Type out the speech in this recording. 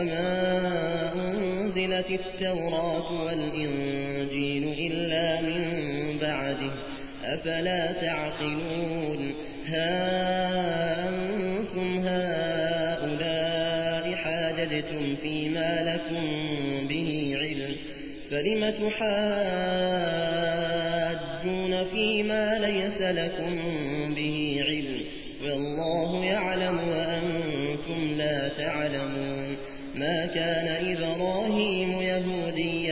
وما أنزلت التوراة والإنجيل إلا من بعده أفلا تعقلون ها أنتم هؤلاء حاججتم فيما لكم به علم فلم تحاجون فيما ليس لكم به علم والله يعلم